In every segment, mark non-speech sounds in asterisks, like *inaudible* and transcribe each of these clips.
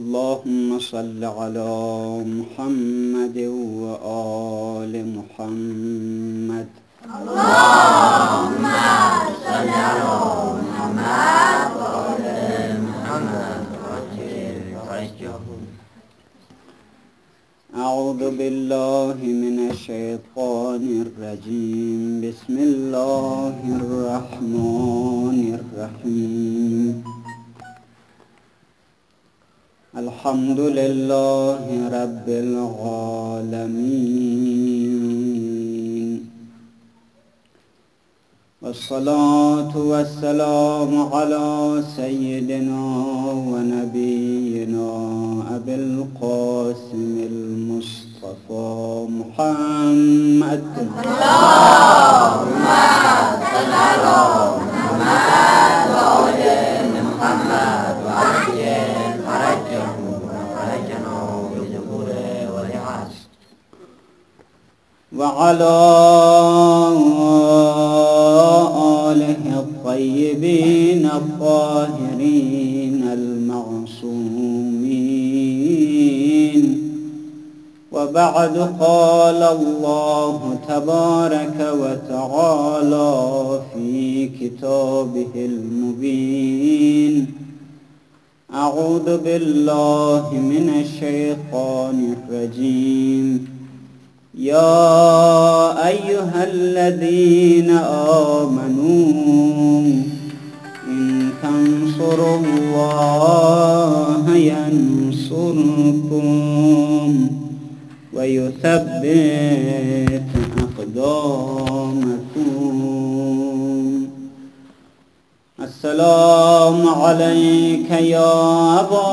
اللهم صل على محمد وآل محمد. اللهم صل على محمد وآل محمد أعوذ بالله من الشيطان الرجيم. بسم الله الرحمن الرحيم. الحمد لله رب العالمين والصلاة والسلام على سيدنا ونبينا أبي القاسم المصطفى محمد اللهم صل على محمد وعلى آله الطيبين الطاهرين المعصومين. وبعد قال الله تبارك وتعالى في كتابه المبين. أعوذ بالله من الشيطان الرجيم. يا أيها الذين آمنوا إن تنصروا الله ينصركم ويثبت أقدامكم. السلام عليك يا أبا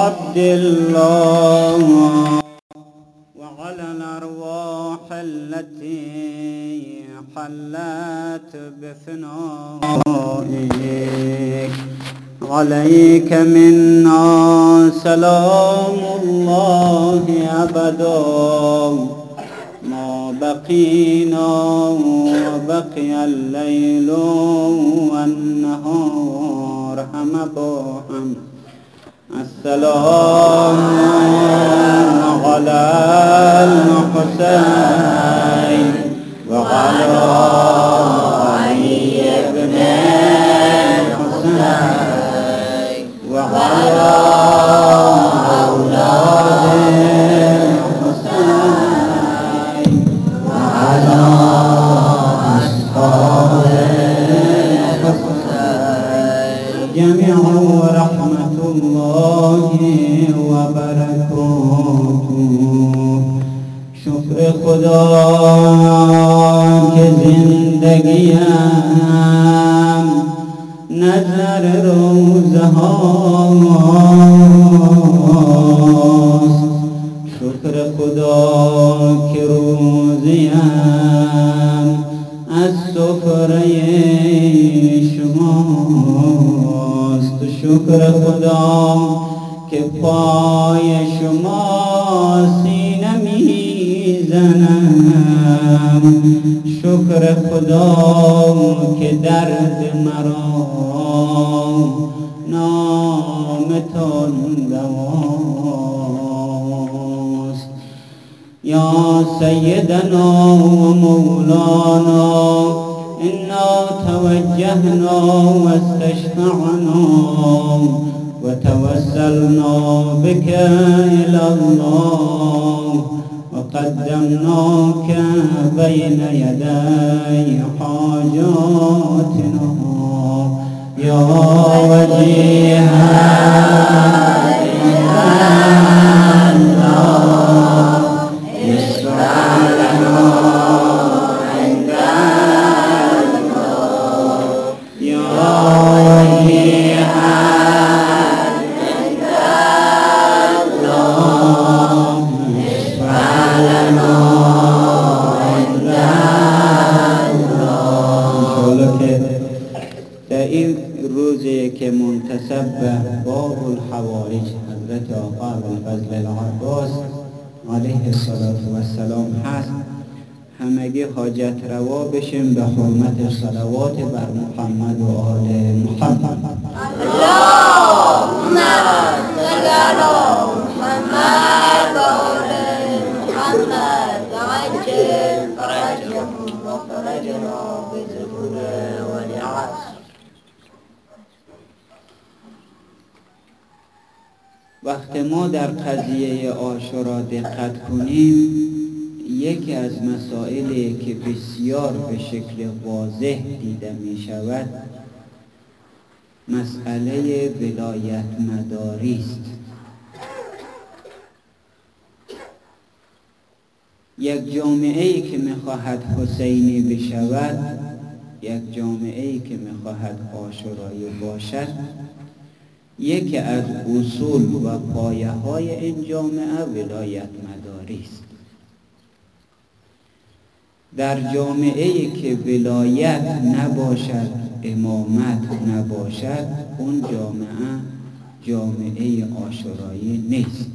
عبد الله. التي حلت بثنائك. عليك منا سلام الله أبدا. ما بقينا وبقي الليل والنهار هم بهم السلام على الحسين وعلى علي بن الحسين وعلى أولاد الحسين وعلى أصحاب الحسين جميعا ورحمة الله وبركاته شکر خدا که زندگیم نظر روزه روزی که منتصب به باب الحوائج حضرت آقا الفضل العباس علیه السلام هست. همگی حاجت روا بشیم به حرمت صلوات بر محمد و آل محمد. اللهم صل على وقت ما در قضیه آشورا دقت کنیم یکی از مسائلی که بسیار به شکل واضح دیده می شود مسئله ولایت مداری است. یک جامعه ای که می‌خواهد حسینی بشود یک جامعه ای که می‌خواهد آشورایی باشد یکی از اصول و پایه های این جامعه ولایت مداری است. در جامعه که ولایت نباشد امامت نباشد اون جامعه جامعه آشورایی نیست.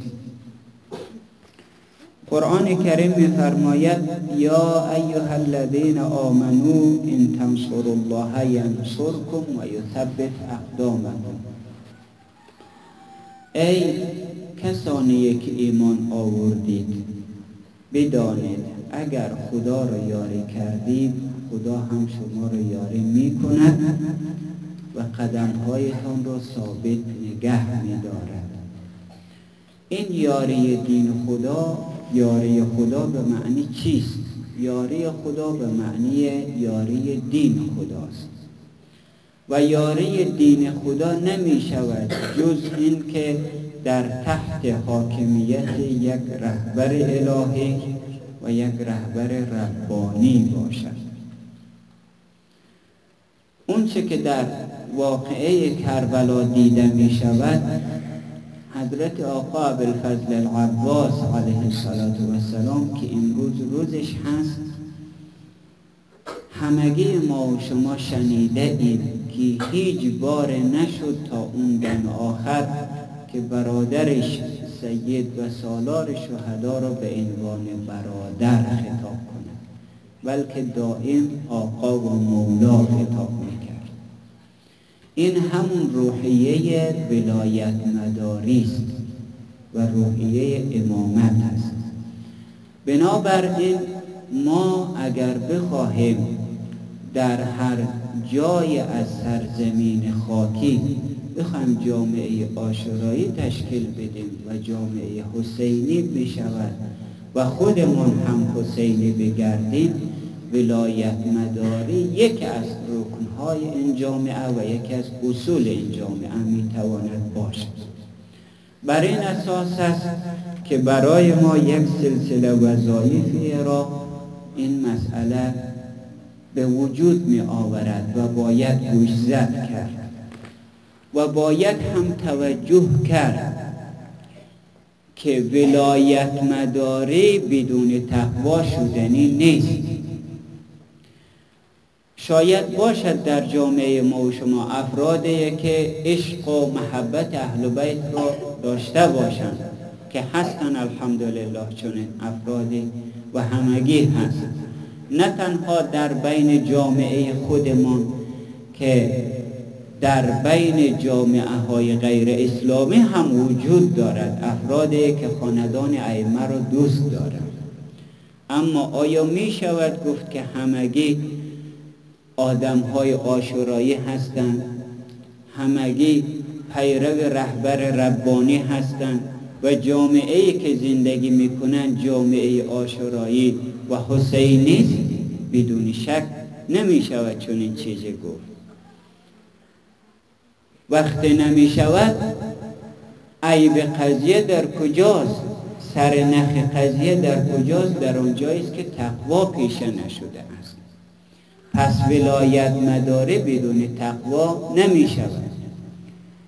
قرآن کریم میفرماید یا ایها الذین آمنو ان تنصروا الله ینصرکم و یثبت اقدامکم. ای کسانی که ایمان آوردید بدانید اگر خدا را یاری کردید خدا هم شما را یاری می کند و قدمهایتان را ثابت نگه می دارد این یاری دین خدا یاری خدا به معنی چیست؟ یاری خدا به معنی یاری دین خداست و یاری دین خدا نمی شود جز این که در تحت حاکمیت یک رهبر الهی و یک رهبر ربانی باشد. اونچه که در واقعه کربلا دیده می شود حضرت آقا بالفضل العباس علیه السلام که امروز روزش هست همگی ما و شما شنیده اید که هیچ بار نشد تا اون دن آخر که برادرش سید و سالار شهدا را به عنوان برادر خطاب کند. بلکه دائم آقا و مولا خطاب می‌کرد. این همون روحیه ولایت مداری است و روحیه امامت است. بنابراین ما اگر بخواهیم در هر جای از سرزمین خاکی بخوایم جامعه آشورایی تشکیل بدیم و جامعه حسینی بشود و خودمون هم حسینی بگردیم. ولایت مداری یکی از رکنهای این جامعه و یکی از اصول این جامعه می‌تواند باشد. بر این اساس است که برای ما یک سلسله وظایفی را این مسئله به وجود می آورد و باید گوشزد کرد و باید هم توجه کرد که ولایت مداری بدون تقوا شدنی نیست. شاید باشد در جامعه ما و شما افرادی که عشق و محبت اهل بیت را داشته باشند که هستن الحمدلله چون افرادی و همگی هست نه تنها در بین جامعه خودمان که در بین جامعه های غیر اسلامی هم وجود دارد افرادی که خاندان ائمه را دوست دارند. اما آیا می شود گفت که همگی آدم های آشورایی هستند؟ همگی پیرو رهبر ربانی هستند و جامعه ای که زندگی می‌کنن جامعه آشورایی و حسینی بدون شک نمی شود چون این چیزی گفت. وقتی نمی شود عیب قضیه در کجاست؟ سر نخ قضیه در کجاست؟ در است که تقوا پیشه نشده است. پس ولایت مداره بدون تقوا نمی شود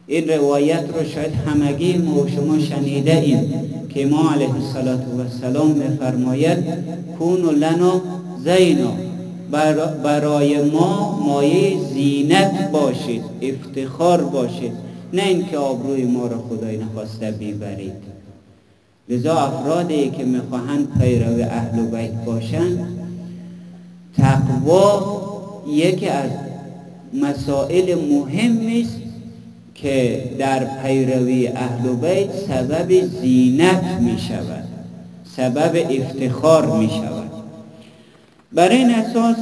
این روایت رو شاید همگی ما و شما شنیده ایم که ما علیه السلام میفرماید کون لنا زینا. برای ما مایه زینت باشید افتخار باشید. نه اینکه آبروی ما را خدای نخواسته بیبرید. لذا افرادی که می‌خواهند پیرو اهل بیت باشند تقوا یکی از مسائل مهم است که در پیروی اهل بیت سبب زینت می شود سبب افتخار می شود بر این اساس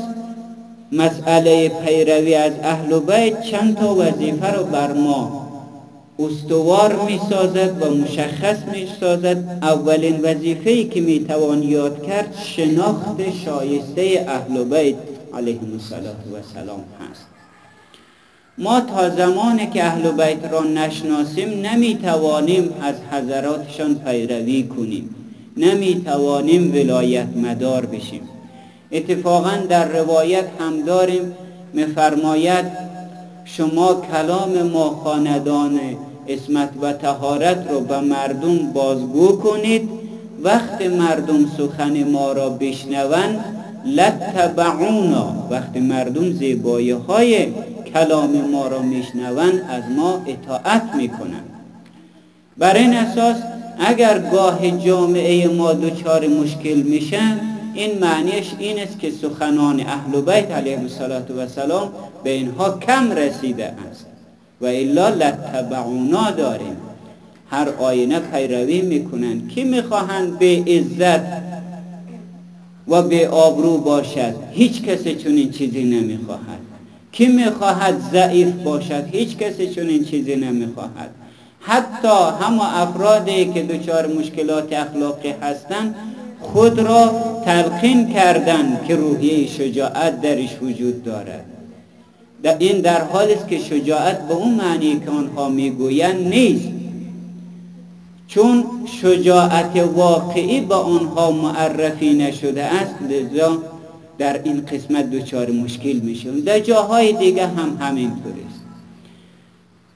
مسئله پیروی از اهل بیت چند تا وظیفه رو بر ما استوار می سازد و مشخص می سازد اولین وظیفه‌ای که می توان یاد کرد شناخت شایسته اهل بیت علیهم السلام هست. ما تا زمانی که اهل بیت را نشناسیم نمی توانیم از حضراتشان پیروی کنیم. نمی توانیم ولایت مدار بشیم. اتفاقا در روایت هم داریم میفرماید شما کلام ما خاندان اسمت و تهارت رو به مردم بازگو کنید وقت مردم سخن ما را بشنوند لتبعونا وقت مردم زیبایی های کلام ما را میشنوند از ما اطاعت می‌کنند. بر این اساس اگر گاه جامعه ما دچار مشکل میشن این معنیش این است که سخنان اهل بیت علیه السلام به اینها کم رسیده است. و الا لتبعونا داریم. هر آینه پیروی می‌کنند. کی می‌خواهند به عزت و به آبرو باشد؟ هیچ کسی چنین چیزی نمی‌خواهد. کی می‌خواهد ضعیف باشد؟ هیچ کسی چنین چیزی نمی‌خواهد. حتی همه افرادی که دچار مشکلات اخلاقی هستند خود را تلقین کردن که روحیه شجاعت درش وجود دارد. در این در حالی است که شجاعت به اون معنی که آنها می‌گویند نیست. چون شجاعت واقعی با آنها معرفی نشده است لذا در این قسمت دچار مشکل میشون در جاهای دیگه هم همینطور است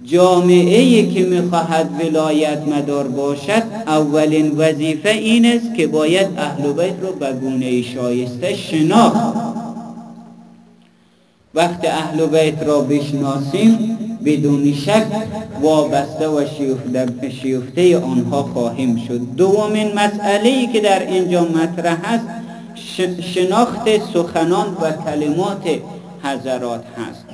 جامعه که می‌خواهد ولایت مدار باشد اولین وظیفه این است که باید اهل بیت رو به گونه شایسته شناخت. وقت اهل بیت را بشناسیم بدون شک وابسته و شیفته آنها خواهیم شد. دومین مسئله ای که در اینجا مطرح است شناخت سخنان و کلمات حضرات هست.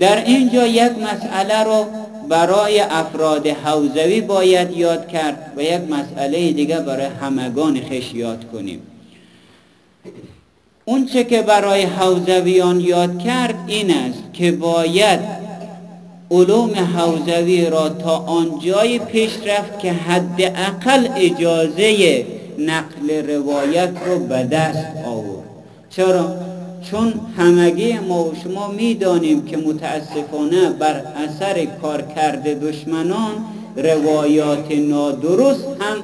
در اینجا یک مسئله رو برای افراد حوزوی باید یاد کرد و یک مسئله دیگه برای همگان خش یاد کنیم اون چه که برای حوزویان یاد کرد این است که باید علوم حوزوی را تا آنجای پیش رفت که حداقل اجازه نقل روایت رو به دست آورد چرا؟ چون همگی ما و شما می‌دانیم که متاسفانه بر اثر کارکرد دشمنان روایات نادرست هم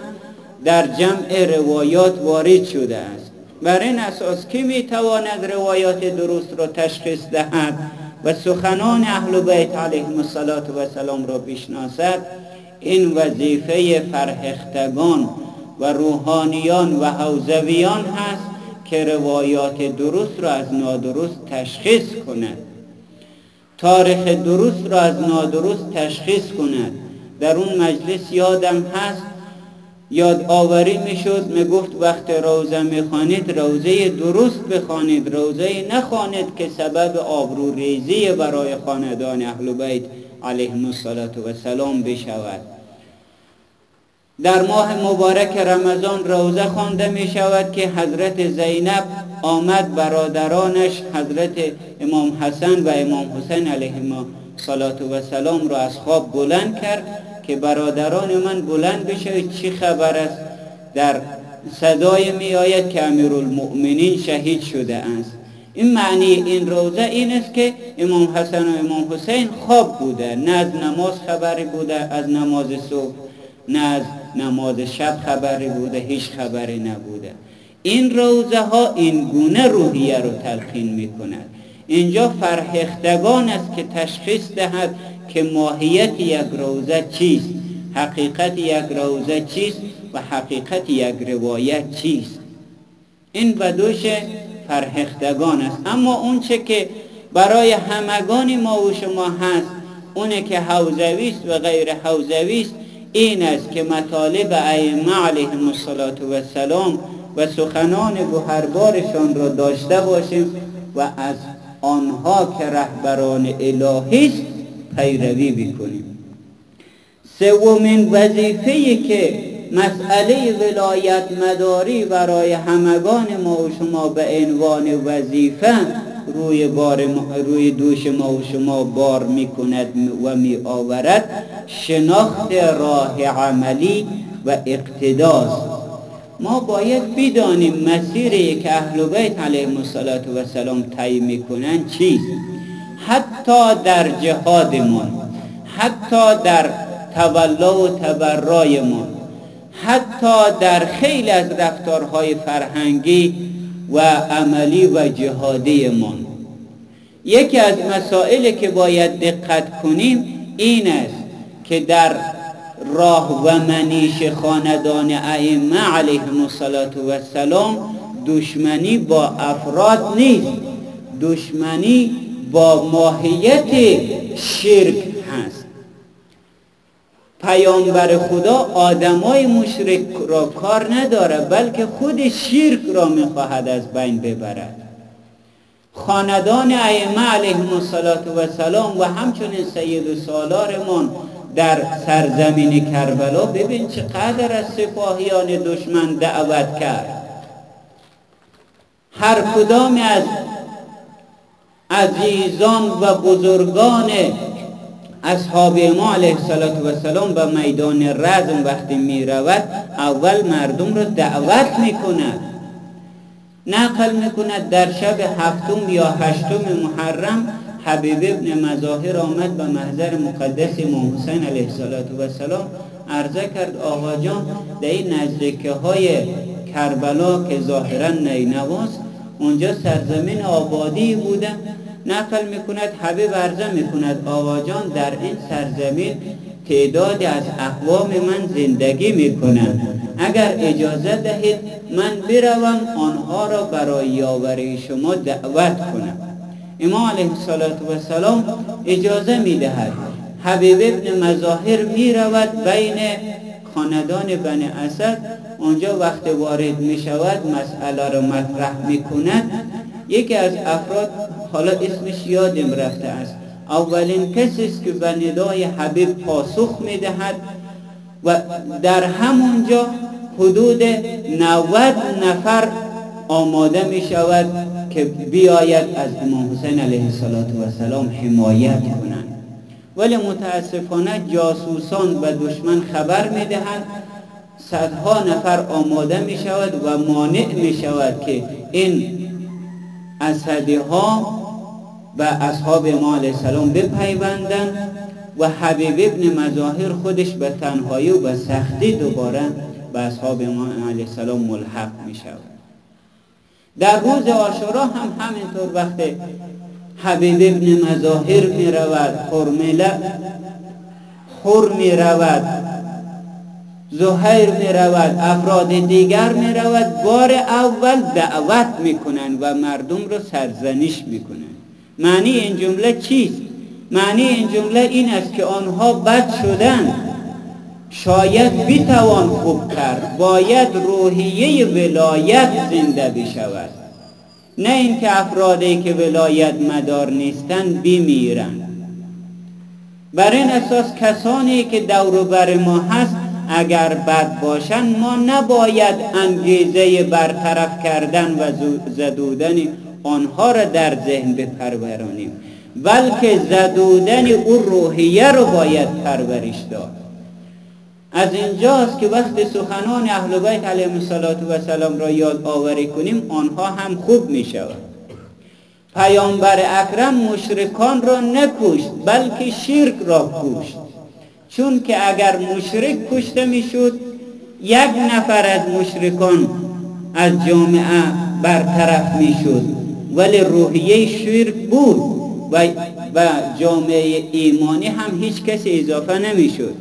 در جمع روایات وارد شده است. بر این اساس که می‌تواند روایات درست را تشخیص دهد و سخنان اهل بیت علیهم السلام را بشناسد؟ این وظیفه فرهختگان و روحانیان و حوزویان هست که روایات درست را از نادرست تشخیص کند. تاریخ درست را از نادرست تشخیص کند. در اون مجلس یادم هست یاد آوری می شد می گفت وقت روزه می خانید روزه درست بخوانید روزه نخوانید که سبب آبرو ریزی برای خاندان اهل بیت علیهم السلام بشود. در ماه مبارک رمضان روزه خوانده می شود که حضرت زینب آمد برادرانش حضرت امام حسن و امام حسین علیهما صلات و سلام را از خواب بلند کرد که برادران من بلند بشه. چی خبر است؟ در صدای می آید که امیر المؤمنین شهید شده است. این معنی این روزه این است که امام حسن و امام حسین خواب بوده. نه از نماز خبری بوده از نماز صبح نه از نماز شب خبری بوده هیچ خبری نبوده. این روزه ها این گونه روحیه رو تلقین می کند اینجا فرهختگان است که تشخیص دهد که ماهیت یک روزه چیست حقیقت یک روزه چیست و حقیقت یک روایت چیست. این بدوش فرهختگان است. اما اون چه که برای همگان ما و شما هست اونه که حوزوی است و غیر حوزوی است این است که مطالب ائمه علیهم السلام و سخنان گوهربارشان را داشته باشیم و از آنها که رهبران الهی است پیروی بکنیم سومین وظیفه که مسئله ولایت مداری برای همگان ما و شما به عنوان وظیفه روی, بار روی دوش ما و شما بار می‌کند و می آورد شناخت راه عملی و اقتداست ما باید بدانیم مسیری که اهل بیت علیهم السلام طی می‌کنن چیست حتی در جهادمون حتی در تولا و تبرایمون حتی در خیلی از رفتارهای فرهنگی و عملی و جهادیمون یکی از مسائلی که باید دقت کنیم این است که در راه و منیش خاندان ائمه علیهم السلام دشمنی با افراد نیست. دشمنی با ماهیت شرک پیامبر خدا آدمای مشرک را کار نداره بلکه خود شرک را می‌خواهد از بین ببرد. خاندان ائمه علیهم السلام و همچنین سید سالارمان در سرزمین کربلا ببین چقدر از سپاهیان دشمن دعوت کرد. هر کدام از عزیزان و بزرگان اصحاب ما علیه السلام به میدان رزم وقتی می رود اول مردم را دعوت می کند نقل می کند در شب هفتم یا هشتم محرم حبیب ابن مظاهر آمد به محضر مقدس امام حسین علیه السلام عرضه کرد آقا جان در این نزدیکه های کربلا که ظاهرا نینواست اونجا سرزمین آبادی بوده. نقل می‌کند حبیب عرضه می‌کند. آقا جان در این سرزمین تعدادی از اقوام من زندگی می‌کنند. اگر اجازه دهید من بروم آنها را برای یاوری شما دعوت کنم. امام علیه السلام اجازه می‌دهد. حبیب ابن مظاهر می‌رود بین خاندان بن اسد. اونجا وقت وارد می شود مسئله را مطرح می کند یکی از افراد حالا اسمش یادم رفته است. اولین کسی است که به ندای حبیب پاسخ می دهد و در همونجا حدود 90 نفر آماده می شود که بیاید از امام حسین علیه السلام حمایت کنند. ولی متاسفانه جاسوسان و دشمن خبر می دهند صدها نفر آماده می شود و مانع می شود که این اسدی ها و اصحاب ما علیه السلام بپیوندن و حبیب ابن مظاهر خودش به تنهایی و به سختی دوباره به اصحاب ما علیه السلام ملحق می شود در روز آشورا هم همینطور وقت حبیب ابن مظاهر می رود خرمله خور می رود زهیر می رود افراد دیگر می رود بار اول دعوت می کنند و مردم را سرزنش می کنند معنی این جمله چیست؟ معنی این جمله این است که آنها بد شدند. شاید بیتوان خوب کرد باید روحیه ولایت زنده بشود. نه اینکه افرادی که ولایت مدار نیستند بمیرند بر این اساس کسانی که دور بر ما هست اگر بد باشند ما نباید انگیزه برطرف کردن و زدودن آنها را در ذهن بپرورانیم. بلکه زدودن او روحیه رو باید پرورش داد. از اینجاست که وقت سخنان اهل بیت علیهم السلام را یاد آوری کنیم آنها هم خوب می شود پیامبر اکرم مشرکان را نکشت بلکه شرک را کشت چون که اگر مشرک کشته می‌شد یک نفر از مشرکان از جامعه برطرف می‌شد. ولی روحیه شرک بود و, و جامعه ایمانی هم هیچ کسی اضافه نمی‌شد.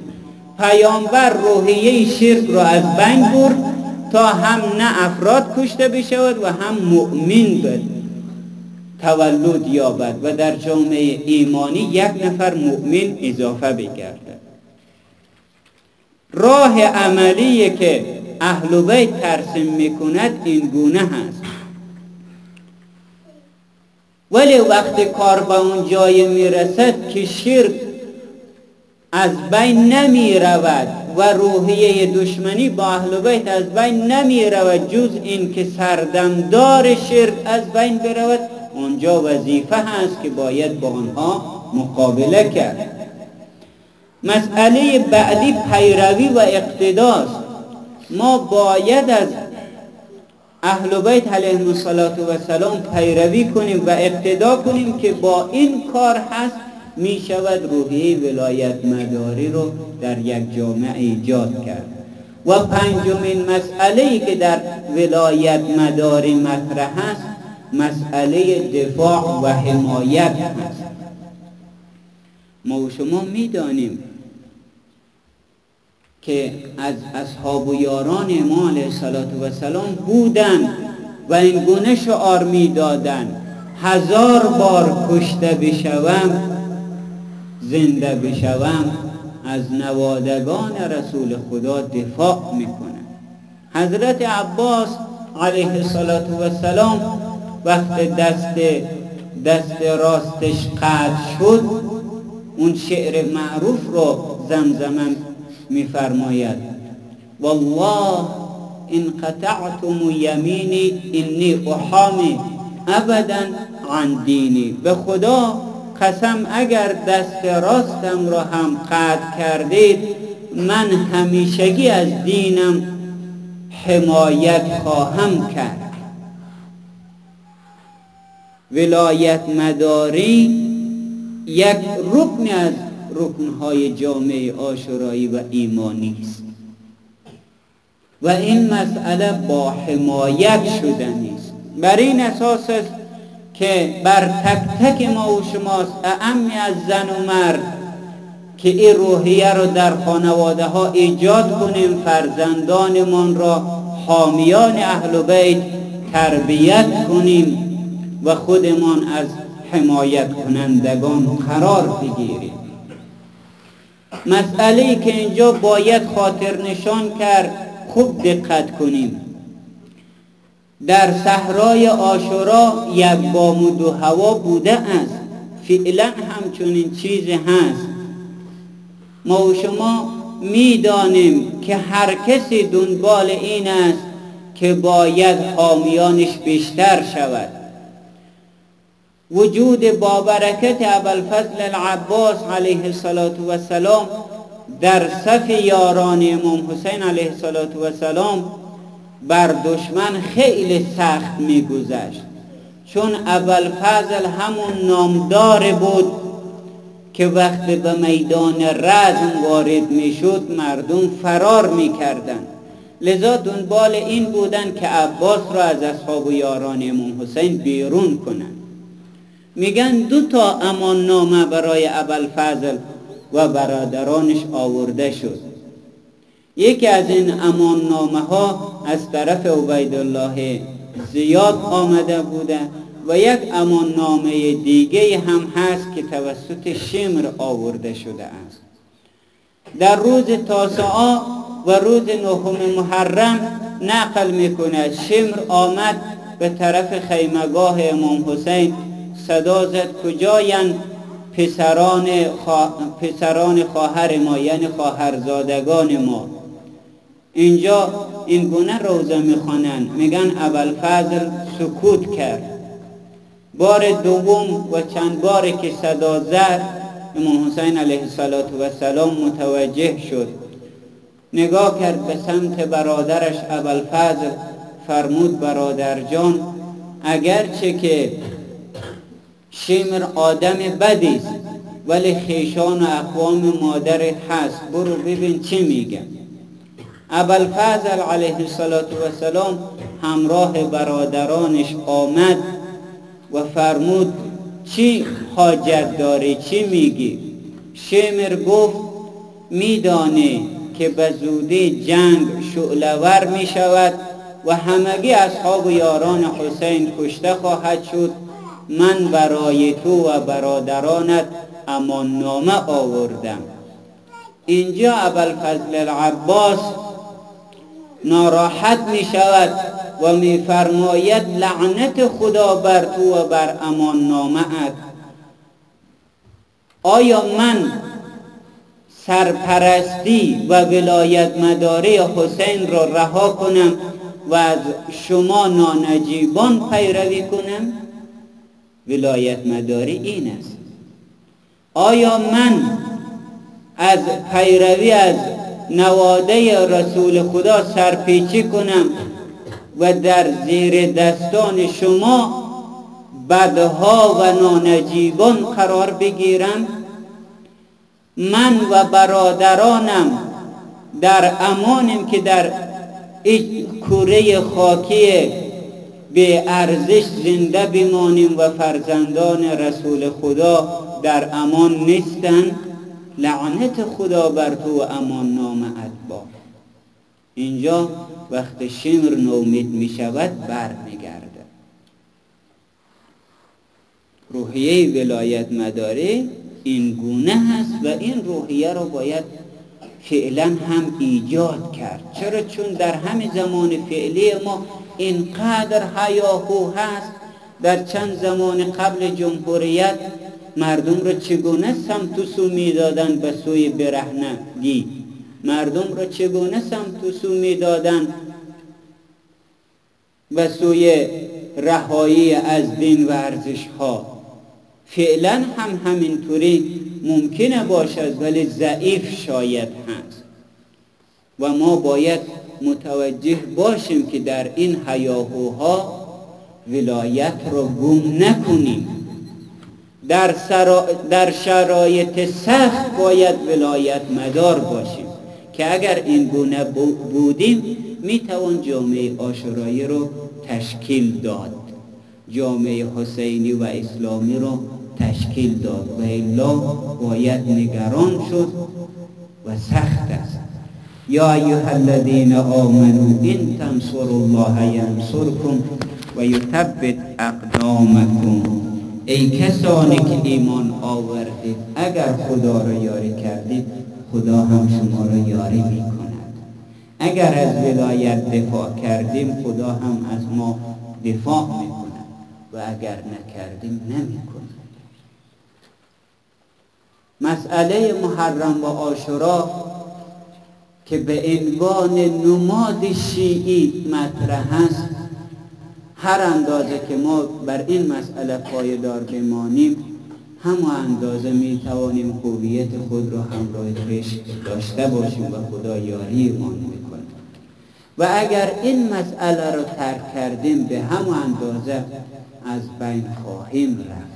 پیامبر روحیه شرک را از بین برد تا هم نه افراد کشته بشود و هم مؤمن بود تولد یابد و در جامعه ایمانی یک نفر مؤمن اضافه بگردد. راه عملی که اهل بیت ترسیم می‌کند این گونه هست. ولی وقتی کار به اون جای می‌رسد که شرک از بین نمی رود و روحیه دشمنی با اهل بیت از بین نمی رود جز این که سردمدار شرک از بین برود. آنجا وظیفه هست که باید با آنها مقابله کرد. مسئله بعدی پیروی و اقتداست. ما باید از اهل بیت علیهم السلام پیروی کنیم و اقتدا کنیم که با این کار هست می شود روحیه ولایت مداری رو در یک جامعه ایجاد کرد. و پنجمین مسئله ای که در ولایت مداری مطرح است مسئله دفاع و حمایت هست. ما و شما می‌دانیم که از اصحاب و یاران امام علیه السلام بودن و این گونه شعار می‌دادن هزار بار کشته بشوم زنده بشوم از نوادگان رسول خدا دفاع می‌کنم. حضرت عباس علیه السلام وقت دست دست راستش قطع شد اون شعر معروف رو زمزمم میفرماید. والله ان قطعتم یمینی انی احامی ابدا عن دینی. به خدا قسم اگر دست راستم را هم قطع کردید من همیشگی از دینم حمایت خواهم کرد. ولایت مداری یک رکن از رکنهای جامعه آشورایی و ایمانی است. و این مسئله با حمایت شدنی است. بر این اساس است که بر تک تک ما و شماست اعمی از زن و مرد که این روحیه رو در خانواده ها ایجاد کنیم فرزندانمان را حامیان اهل بیت تربیت کنیم و خودمان از حمایت کنندگان قرار بگیریم. مسئله که اینجا باید خاطر نشان کرد خوب دقت کنیم. در صحرای آشورا یک بامود و هوا بوده است. فعلا همچنین چیزی هست. ما و شما می‌دانیم که هر کسی دنبال این است که باید حامیانش بیشتر شود. وجود بابرکت ابوالفضل العباس علیه السلام در صف یاران امام حسین علیه السلام بر دشمن خیلی سخت میگذشت. چون ابوالفضل همون نامدار بود که وقتی به میدان رزم وارد می‌شد مردم فرار می‌کردند. لذا دنبال این بودن که عباس را از اصحاب و یاران امام حسین بیرون کنند. میگن دو تا امان نامه برای ابوالفضل و برادرانش آورده شد. یکی از این امان نامه ها از طرف عبیدالله زیاد آمده بوده و یک امان نامه دیگه هم هست که توسط شمر آورده شده است. در روز تاسعا و روز نهم محرم نقل می‌کنه شمر آمد به طرف خیمگاه امام حسین صدا زد کجاین پسران, پسران خواهر ما یعنی خواهرزادگان ما. اینجا این گونه روزه می‌خوانند. میگن اول فضل سکوت کرد. بار دوم و چند بار که صدا زد امام حسین علیه السلام متوجه شد. نگاه کرد به سمت برادرش اول فضل فرمود برادر جان اگرچه که شمر آدم بدی است. ولی خیشان و اقوام مادر هست. برو ببین چه میگه. ابوالفضل علیه السلام همراه برادرانش آمد و فرمود چی حاجت داری؟ چی میگی؟ شمر گفت میدانی که به زودی جنگ شعلور می شود و همگی اصحاب و یاران حسین کشته خواهد شد. من برای تو و برادرانت امان نامه آوردم. اینجا ابوالفضل العباس ناراحت می شود و می فرماید لعنت خدا بر تو و بر امان نامه آیا من سرپرستی و ولایت مداره حسین را رها کنم و از شما نانجیبان پیروی کنم؟ ولایت مداری این است. آیا من از پیروی از نواده رسول خدا سرپیچی کنم و در زیر دستان شما بدها و نانجیبان قرار بگیرم؟ من و برادرانم در امانیم که در کوره خاکی به ارزش زنده بمانیم و فرزندان رسول خدا در امان نیستند لعنت خدا بر تو امان نام ادبا اینجا وقت شمر نومید می شود برمیگرده روحیه ولایت مداره این گونه هست و این روحیه رو باید فعلا هم ایجاد کرد. چرا؟ چون در همین زمان فعلی ما اینقدر حیاهو هست در چند زمان قبل جمهوریت مردم را چگونه سمت و سو می‌دادن به سوی برهنگی مردم را چگونه سمت و سو می‌دادن به سوی رهایی از دین و ارزش ها فعلا هم همینطوری ممکنه باشد ولی ضعیف شاید هست. و ما باید متوجه باشیم که در این حیاهوها ولایت را گم نکنیم. در, در شرایط سخت باید ولایت مدار باشیم که اگر این گونه بودیم می‌توان جامعه آشورایی رو تشکیل داد. جامعه حسینی و اسلامی رو تشکیل داد. و الا باید نگران شد و سخت است. یا ایها الذین آمنوا ان تنصروا الله ینصرکم و یثبت اقدامکم ای کسانی که ایمان آوردید اگر خدا را یاری کردید خدا هم شما را یاری می کند اگر از ولایت دفاع کردیم خدا هم از ما دفاع می کند و اگر نکردیم نمی کند مسئله محرم و آشورا که به عنوان نماد شیعی مطرح است هر اندازه که ما بر این مسئله پایدار بمانیم همه اندازه می توانیم هویت خود را همراه پیش داشته باشیم و خدا یاری ایمان می‌کنه و اگر این مسئله را ترک کردیم به همه اندازه از بین خواهیم رفت.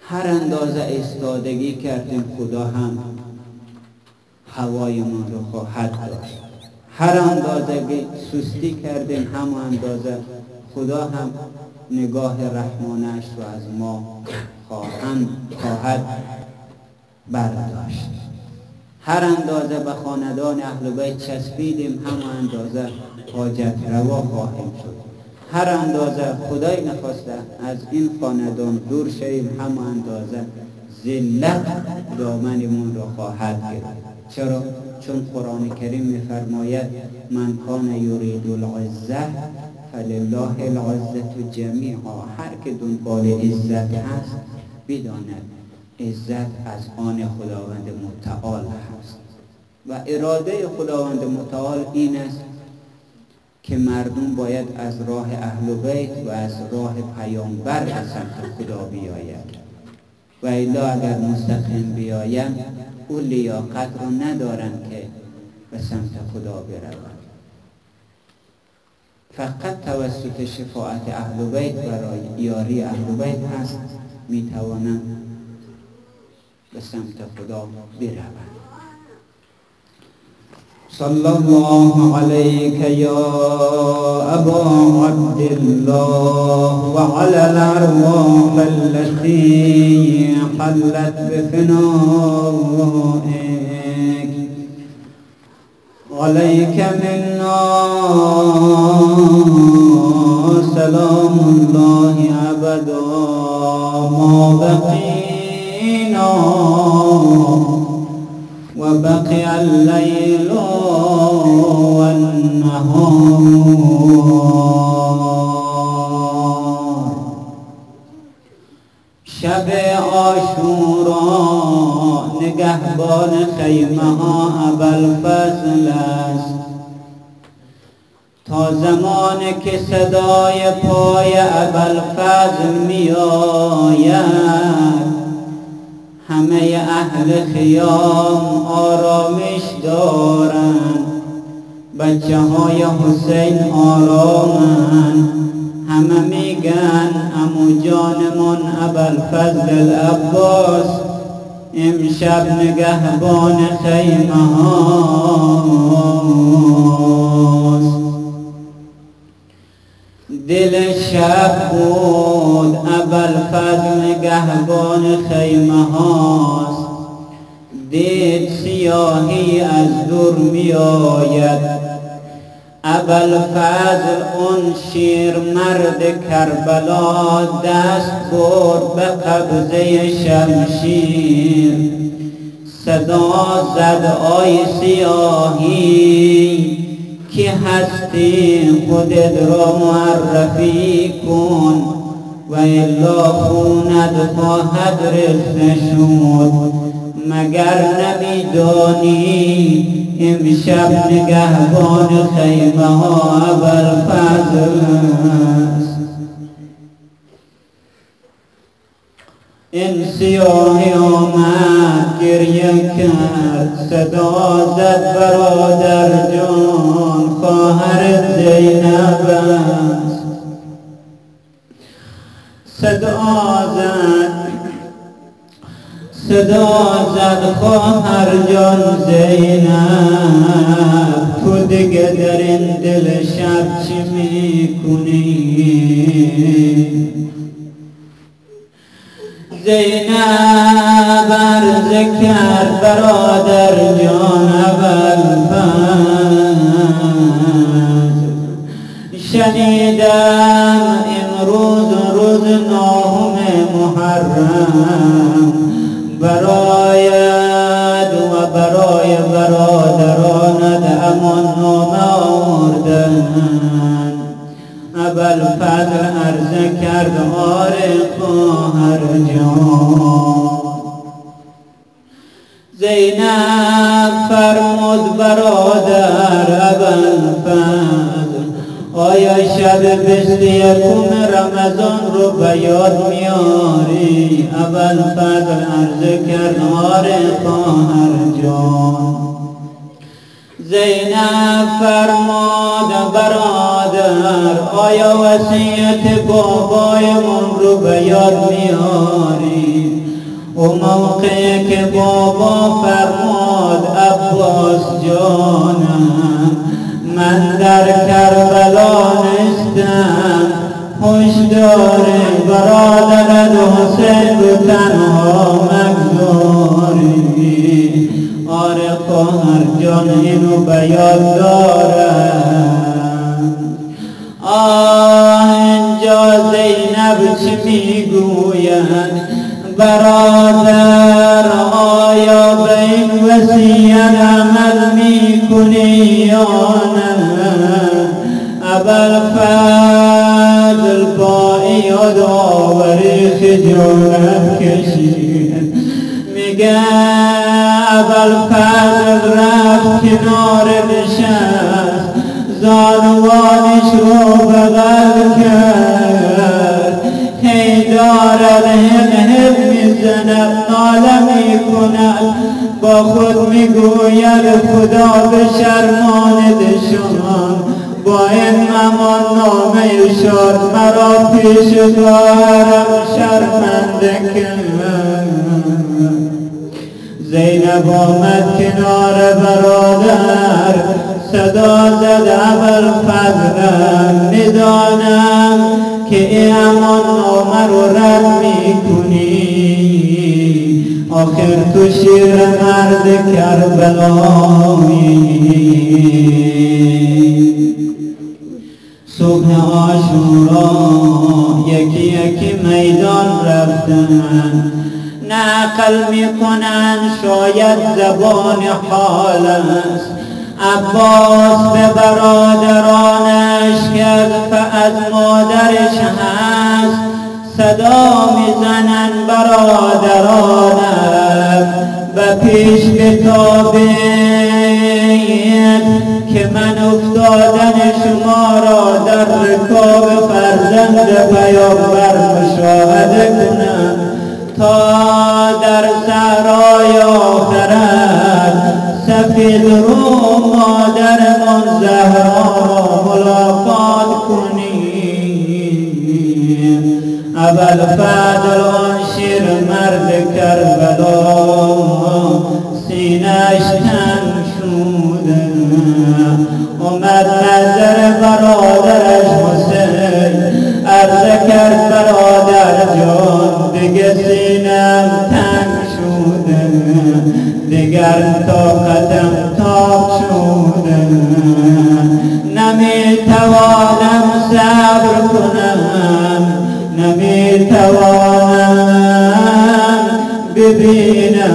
هر اندازه استادگی کردیم خدا هم هوایمان رو خواهد داشت هر اندازه سستی کردیم هم اندازه خدا هم نگاه رحمانش رو از ما خواهند خواهد برداشت. هر اندازه به خاندان اهل بیت چسبیدیم هم اندازه حاجت روا خواهیم شد. هر اندازه خدای نخواسته از این خاندان دور شویم هم اندازه ذلت دامنمون را خواهد گرفت. چرا؟ چون قرآن کریم میفرماید من کان یرید العزه فلله العزت جمیعا. هر که دنبال عزت هست بداند عزت از آن خداوند متعال هست. و اراده خداوند متعال این است که مردم باید از راه اهل بیت و از راه پیامبر به سمت خدا بیاید. و الا اگر مستقیم بیایم او لیاقت رو ندارن که به سمت خدا بروند. فقط توسط شفاعت اهل بیت و یاری اهل بیت هست می‌توانم به سمت خدا بروند. صلى الله عليك يا أبا عبد الله وعلى الأرواح التي حلت بفنائك عليك منا سلام الله أبدا. ما بقينا وبقي الليل والنهار شب آشورا نگهبان خیمه ها اول فضل است. تا زمان که صدای پای ابوالفضل می آید همه اهل خیام آرامش دارند بچه های حسین آرامن. همه میگن امو جانمون ابوالفضل العباس امشب نگهبان خیمه هاست دل شب بود ابوالفضل نگهبان خیمه هاست. دید سیاهی از دور می آید ابوالفضل اون شیر مرد کربلا دست برد به قبضه شمشیر. صدا زد آی سیاهی که هستی خودت را معرفی کن و الا خونت خواهد رخ شد مگر نمیدانی امشب نگهبان خیمه ها ابوالفضل است؟ این سیاهی آمد گریه کرد صدا زد برادر جان خواهر زینب. است صدا زد صدا زد خواهر جان زینب. تو دیگه در این دل شب چی می‌کنی؟ زینب عرض کرد برادر جان شنیدم امروز روز نهم محرم. برایت و برای برادرانت امان نامه آوردن ابوالفضل عرض کرد آره خواهر جان زینب فرمود برادر ابوالفضل آیا شب بیست یکم رمضان رو به یاد میاری؟ ابوالفضل عرض کرد آره خواهر جان زینب فرماد برادر آیا وسیعت بابایمون رو به میاری و موقعی که بابا فرماد عباس جانم من در کربلا نستم هشدار برادر حسین خواهر جان اینو بیاد دارم. آه اینجا زینب چی می‌گوید؟ برادر آیا به این وسیعت عمل می‌کنی یا نه؟ ابوالفضل با یاد آوری خجالت کشید. میگه ابوالفضل رفت کنار نشست. زانوانش رو بغل کرد. هی دارد هم هم می‌زند ناله می‌کند. با خود می‌گوید خدا به شرماند شما با این ممان نامه شد مرا پیش دارم شرمنده کرد. زینب آمد کنار برادر. صدا زد عبر فضلم می‌دانم که ای امان نامه رو رد می‌کنی. آخر تو شیر مرد کربلایی. صبح آشورا یکی یکی میدان رفتن نقل می‌کنن شاید زبان حال است. عباس به برادرانش کرد از مادرش هست صدا می‌زنن برادرانم و پیش کتاب ببینید که من افتادن شما را در رکاب فرزند پیامبر مشاهده کنم. تا در سرای آخرت سفید رو مادرمان زهرا را ملاقات کنیم. اول فضل آن شیر مرد کربلا دیگر طاقتم تاق شده. نمی توانم صبر کنم. نمی توانم ببینم.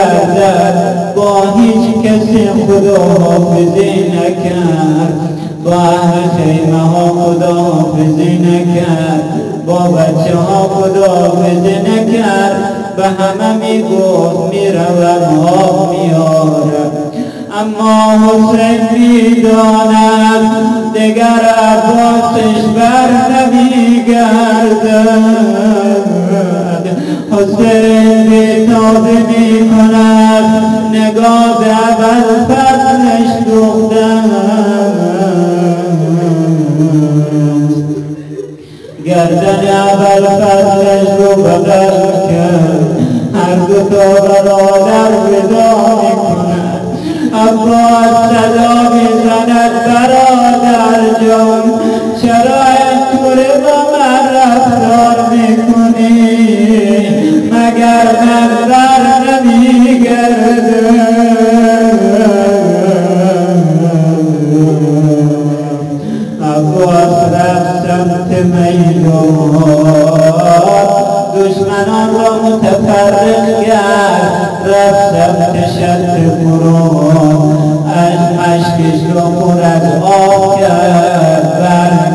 برمیگردد با هیچ کسی خدا حافظی نکرد. با اهل خیمه ها خدا حافظی نکرد. با بچه ها خدا حافظی نکرد. به همه می‌گفت می‌روم آب میارم اما حسین می‌داند دگر عباسش بر نمیگردد حسین بیتابه می کند نگاه به اول فضلش دختر گردن اول فضلش رو بغل کرد. هر دو تا برادر ودا می کند عباس صدا می زند برادر جان. چرا مگر من بر نمیگردم عباس رفت سمت میدان دشمنان را متفرق کرد. رفت سمت شط قرآن. از مشکش را پر از آب کرد.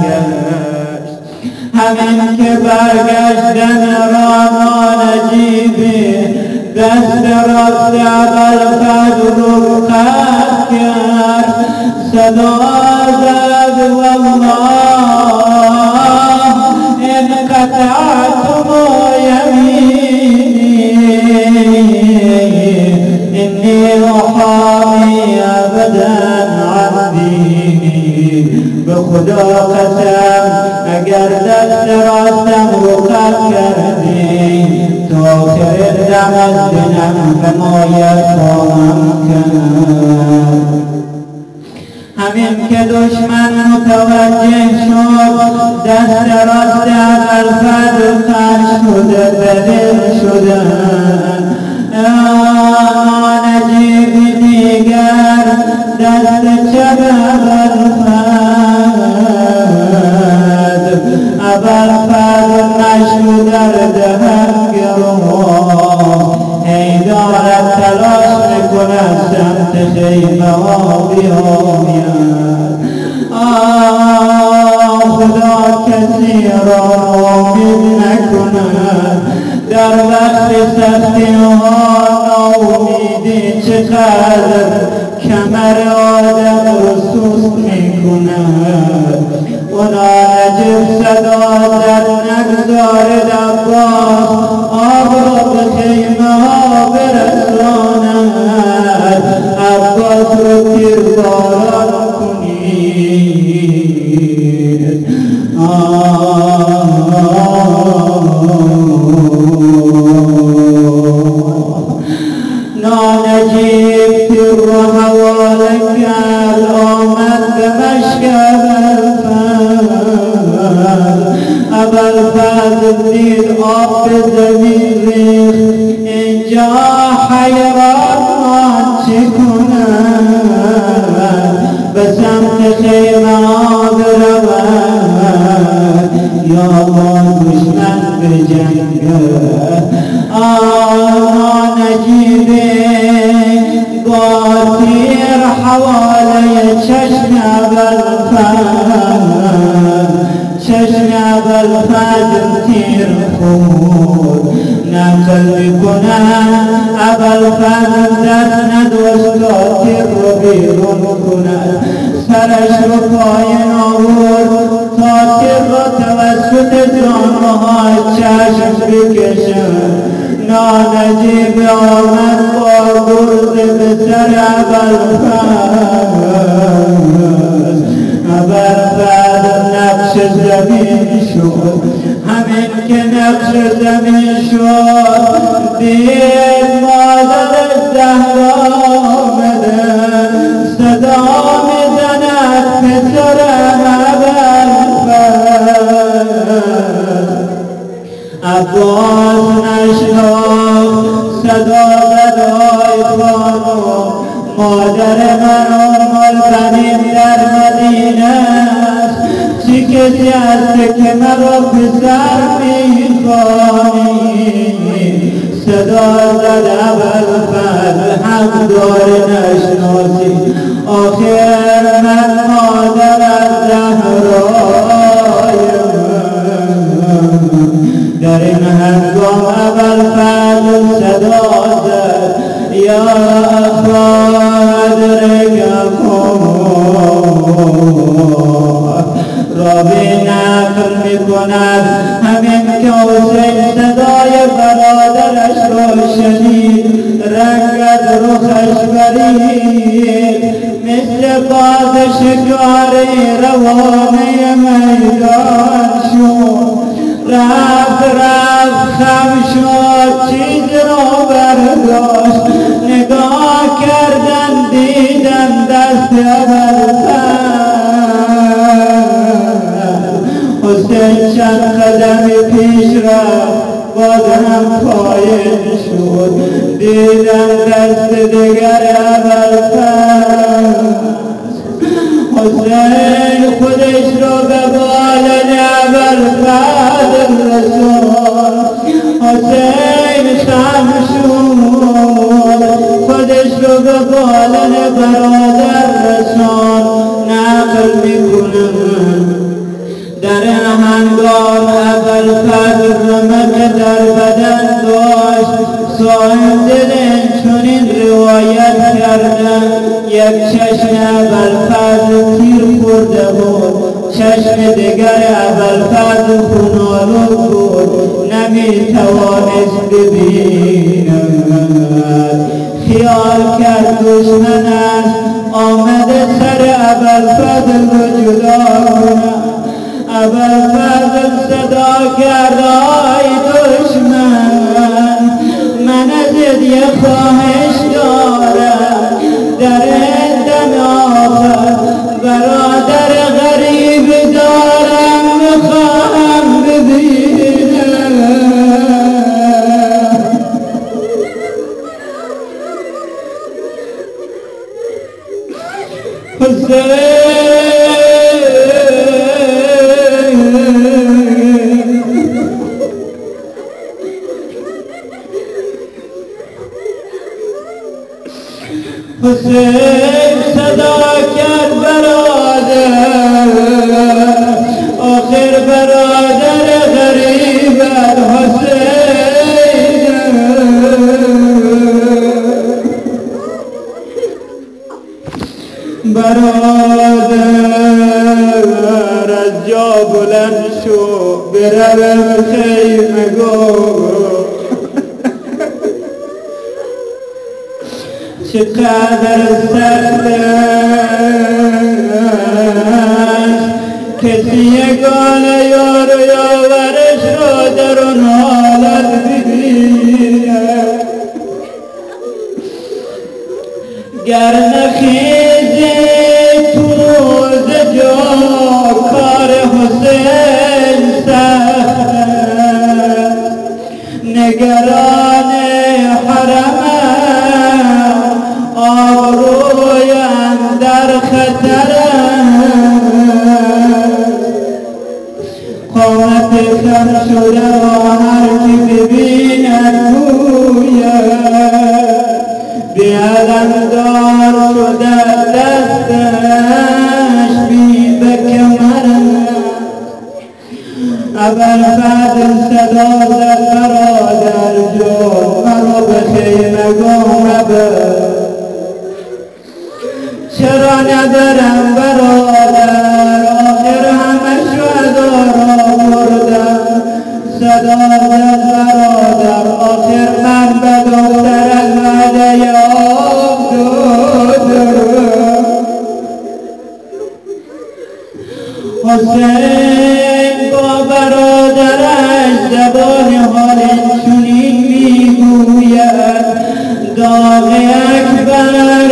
همین که برگشتن رامان عجیبی دست راست اول فضل رو خط کرد صدا زد والله إن قطعتم يميني إني أحامي أبدا عن ديني بخدا قسم راستم رو خط کردی آخر دم از دلم حمایت خواهم کرد. همین که دشمن متوجه شد دست راست اول فضل خر شده بدل شدن آن نجیب دیگر دست چپ اول فضل مشو در دهن گروه ای دارد تلاش می‌کند سمت خیمه ها بیاید آه خدا کسی را نامید نکند. در وقت سختی ها ناامیدی چقدر کمر آدم رو سوست می کند اونا نجیب صدا زد عباس نشناخت صدا زدای خانم مادر من البنین در مدینه است. چه کسی هست که مرا پسر می‌خوانی؟ صدا زد اول فضل حق داره نشناسی. آخر من مادر از زهرایم در این هنگام اول فضل صدا زد یا اخواد رگکم را به نقل می کند همین که حسین صدای برادرش را شنید رنگ از رخش برید مثل باز شکاری روانه میدان شد رفت رفت خم شد چیز را برداشت. نگاه کردن دیدن دست حسین چند قدم پیش رفت باز هم پایین شد. دیدن دست دیگر اول حسین خودش رو به بالن اول فضل رسول حسین خم شد خودش برادر از جا بلند شو بروم خیمه گو. *laughs* چقدر سخت کسی یگانه یار و یاورش را در آن حالت ببیند گر اول فضل صدا زد برادر جون مرا به خیمه گم چرا ندارم صدا زد برادر آخر من به آب دادم حسین با برادرش زبان حال چنین می‌گوید داغ اکبر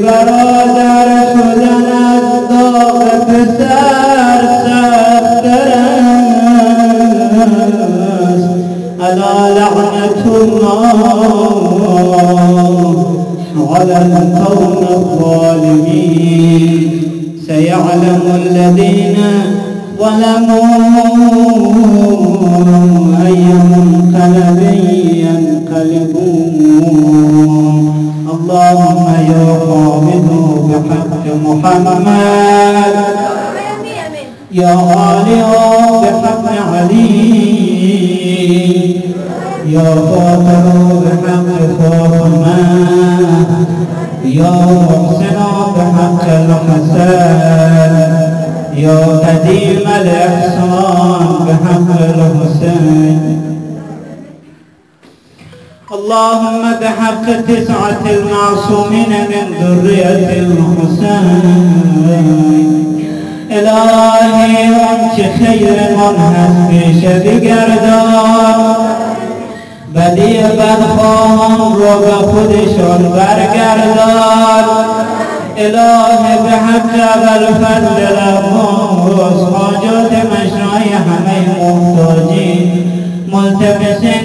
بی برادر شدن از داغ پسر لعنة الله على القوم الظالمين. سيعلم الذين ظلموا محمد. يا غالي بحق علي يا فاطر بحق فاطمة. يا محسن بحق الحسن. يا قديم الإحسان بحق الحسين اللهم تحقق تسعة المعصومين من ذرية الحسين. إلهي أنت خير منهز في شد گردان بدی بدخواهم رو به خودشان برگردان. الهی به حق بالفضل لهم حاجات مشنای همه محتاجین ملتبسين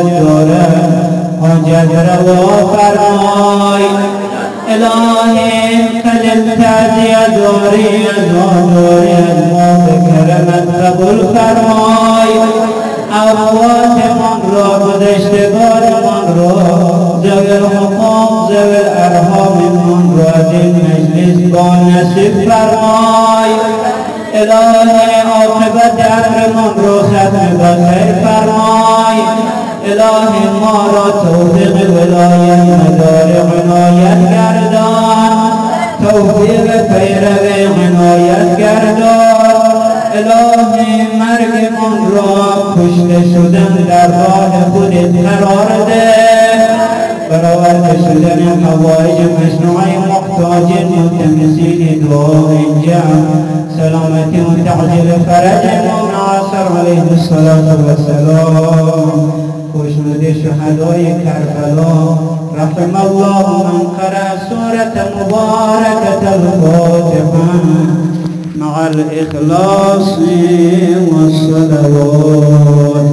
حاجت دارد حاجت روا فرمای الهی قلب تعزیه داری ازاداری از ما کرمت قبول فرمای من را گذشتگان من را الحقوق ذوی الارحام من را از این مجلس با نصیب فرمای الهی عاقبت امر من را ختم بخیر فرمای الهی ما را توفیق ولایت مدار عنایت گردان. توفیق پیرو عنایت گردان. الهی مرگ من را کشته شدن در راه خودت قرار ده برآورده شدن حوائج مشروع محتاجین ملتمسین دعا جمع. سلامتی و تعجیل فرج امام عاصر علیه الصلاة والسلام خوشنود شهدای کربلا. رحم الله من قرأ سورة مباركة الفاتحة مع الإخلاص والصلوات.